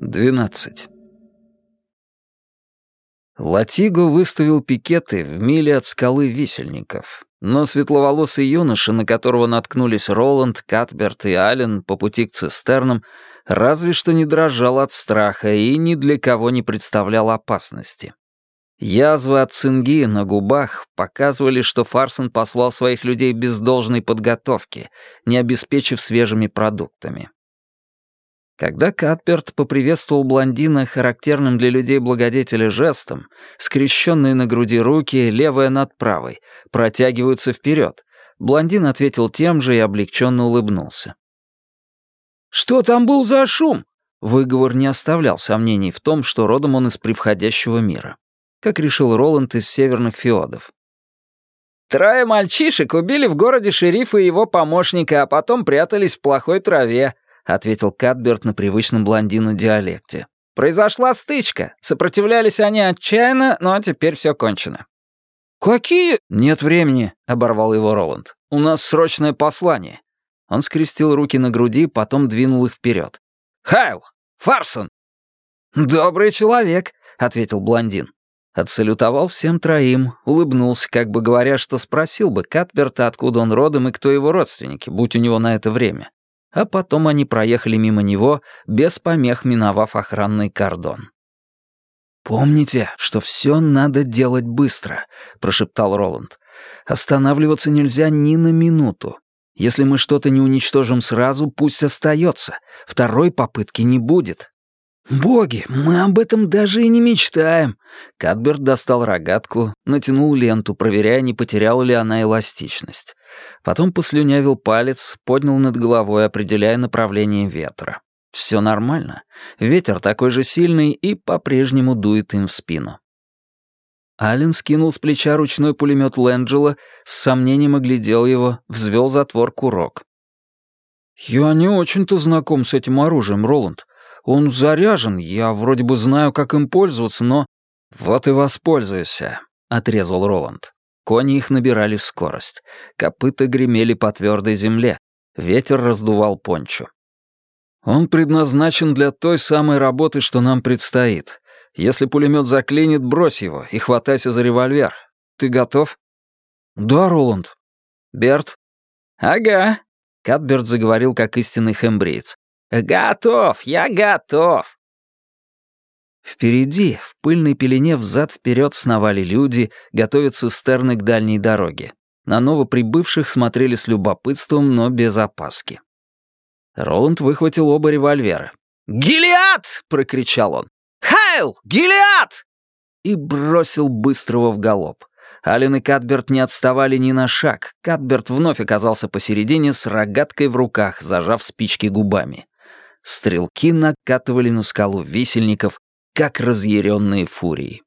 12. Латиго выставил пикеты в миле от скалы висельников, но светловолосый юноша, на которого наткнулись Роланд, Катберт и Аллен по пути к цистернам, разве что не дрожал от страха и ни для кого не представлял опасности. Язвы от цинги на губах показывали, что Фарсон послал своих людей без должной подготовки, не обеспечив свежими продуктами. Когда Катперт поприветствовал блондина характерным для людей благодетеля жестом, скрещенные на груди руки, левая над правой, протягиваются вперед, блондин ответил тем же и облегченно улыбнулся. «Что там был за шум?» Выговор не оставлял сомнений в том, что родом он из превходящего мира. Как решил Роланд из северных феодов. «Трое мальчишек убили в городе шерифа и его помощника, а потом прятались в плохой траве», ответил Катберт на привычном блондину диалекте. «Произошла стычка. Сопротивлялись они отчаянно, но теперь все кончено». «Какие?» «Нет времени», — оборвал его Роланд. «У нас срочное послание. Он скрестил руки на груди, потом двинул их вперед. «Хайл! Фарсон!» «Добрый человек», — ответил блондин. Отсалютовал всем троим, улыбнулся, как бы говоря, что спросил бы Катберта, откуда он родом и кто его родственники, будь у него на это время. А потом они проехали мимо него, без помех миновав охранный кордон. «Помните, что все надо делать быстро», — прошептал Роланд. «Останавливаться нельзя ни на минуту. Если мы что-то не уничтожим сразу, пусть остается. Второй попытки не будет. «Боги, мы об этом даже и не мечтаем!» Кадберт достал рогатку, натянул ленту, проверяя, не потеряла ли она эластичность. Потом послюнявил палец, поднял над головой, определяя направление ветра. Все нормально. Ветер такой же сильный и по-прежнему дует им в спину. Ален скинул с плеча ручной пулемет Лэнджела, с сомнением оглядел его, взвел затвор курок. «Я не очень-то знаком с этим оружием, Роланд. Он заряжен, я вроде бы знаю, как им пользоваться, но...» «Вот и воспользуйся», — отрезал Роланд. Кони их набирали скорость. Копыта гремели по твердой земле. Ветер раздувал пончо. «Он предназначен для той самой работы, что нам предстоит. Если пулемет заклинит, брось его и хватайся за револьвер. Ты готов?» «Да, Роланд». «Берт?» «Ага», — Катберт заговорил как истинный хембриец. «Готов, я готов». Впереди, в пыльной пелене взад-вперед сновали люди, готовя цистерны к дальней дороге. На новоприбывших смотрели с любопытством, но без опаски. Роланд выхватил оба револьвера. «Гелиад!» — прокричал он. «Хайл! Гелиад!» И бросил быстрого в галоп. Ален и Катберт не отставали ни на шаг. Катберт вновь оказался посередине с рогаткой в руках, зажав спички губами. Стрелки накатывали на скалу висельников, как разъяренные фурии.